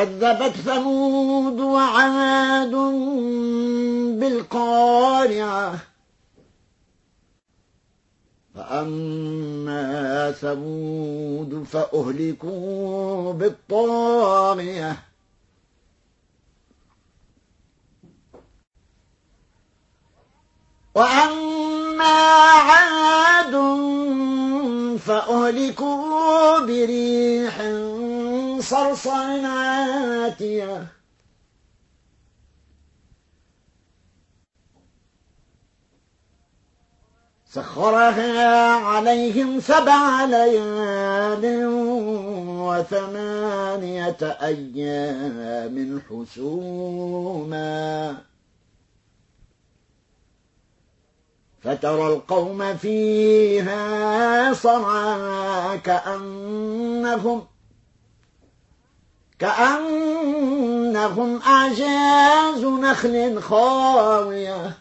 كذبت ثمود وعاد بالقارعة. فأما ثمود فأهلكوا بالطاغية. وأما عاد فأهلكوا بريح صرصر عاتية سخرها عليهم سبع ليال وثمانية أيام حسوما. فترى القوم فيها صرعى كأنهم كأنهم أعجاز نخل خاوية.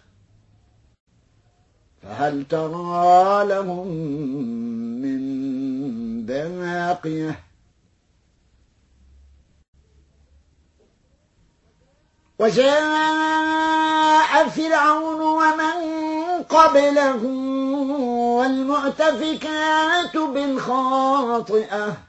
فهل ترى لهم من باقية؟ وجاء فرعون ومن قبله والمؤتفكات بالخاطئة.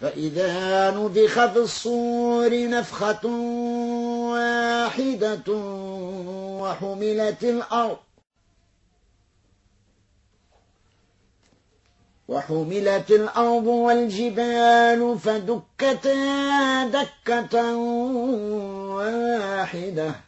فإذا نفخ في الصور نفخة واحدة وحملت الأرض وحملت الأرض والجبال فدكتا دكة واحدة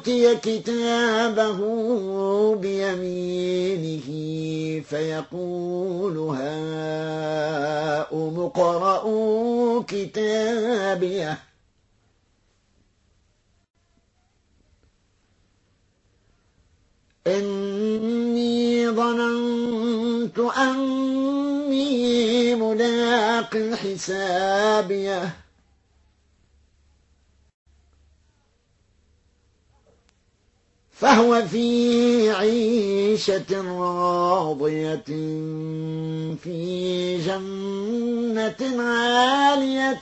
أوتي كتابه بيمينه فيقول هاؤم اقرءوا كتابيه إني ظننت أني ملاق حسابيه فهو في عيشة راضية في جنة عالية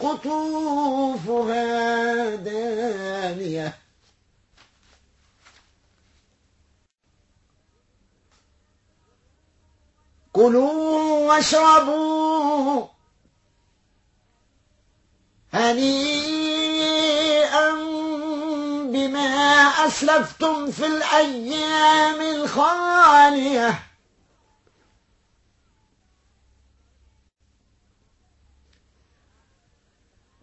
قطوفها دانية. كلوا واشربوا هنيئا. أسلفتم في الأيام الخالية.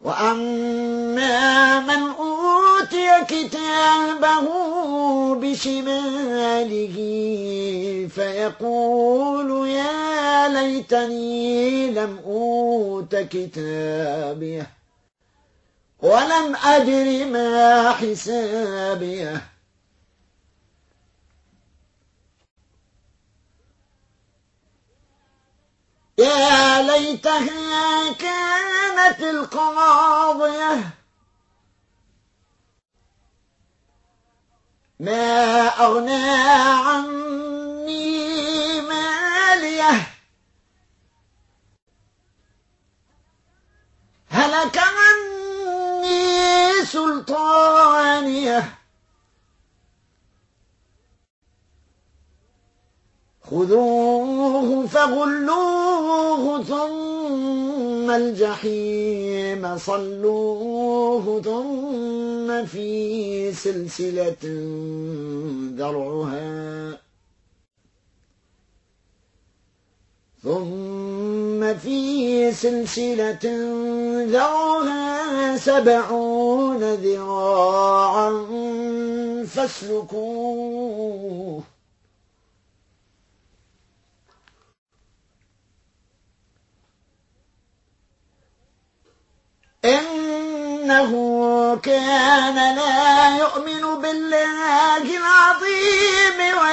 وأما من أوتي كتابه بشماله فيقول يا ليتني لم أوت كتابيه ولم أدر ما حسابيه. يا ليتها كانت القاضية. ما أغنى عني ماليه. هلك عني سلطانيه خذوه فغلوه ثم الجحيم صلوه ثم في سلسلة ذرعها. ثم في سلسلة ذرعها سبعون ذراعا فاسلكوه. إنه كان لا يؤمن بالله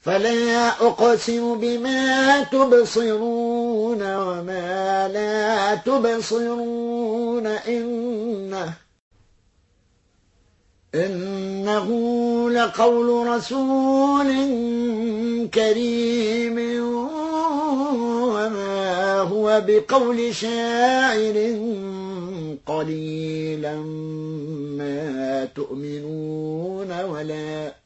فلا أقسم بما تبصرون وما لا تبصرون إنه إنه لقول رسول كريم وما هو بقول شاعر قليلا ما تؤمنون ولا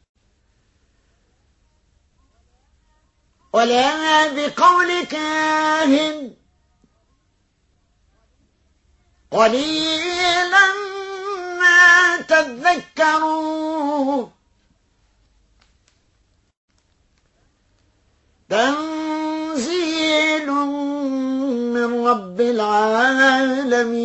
ولا بقول كاهن. قليلا ما تذكرون تنزيل من رب العالمين.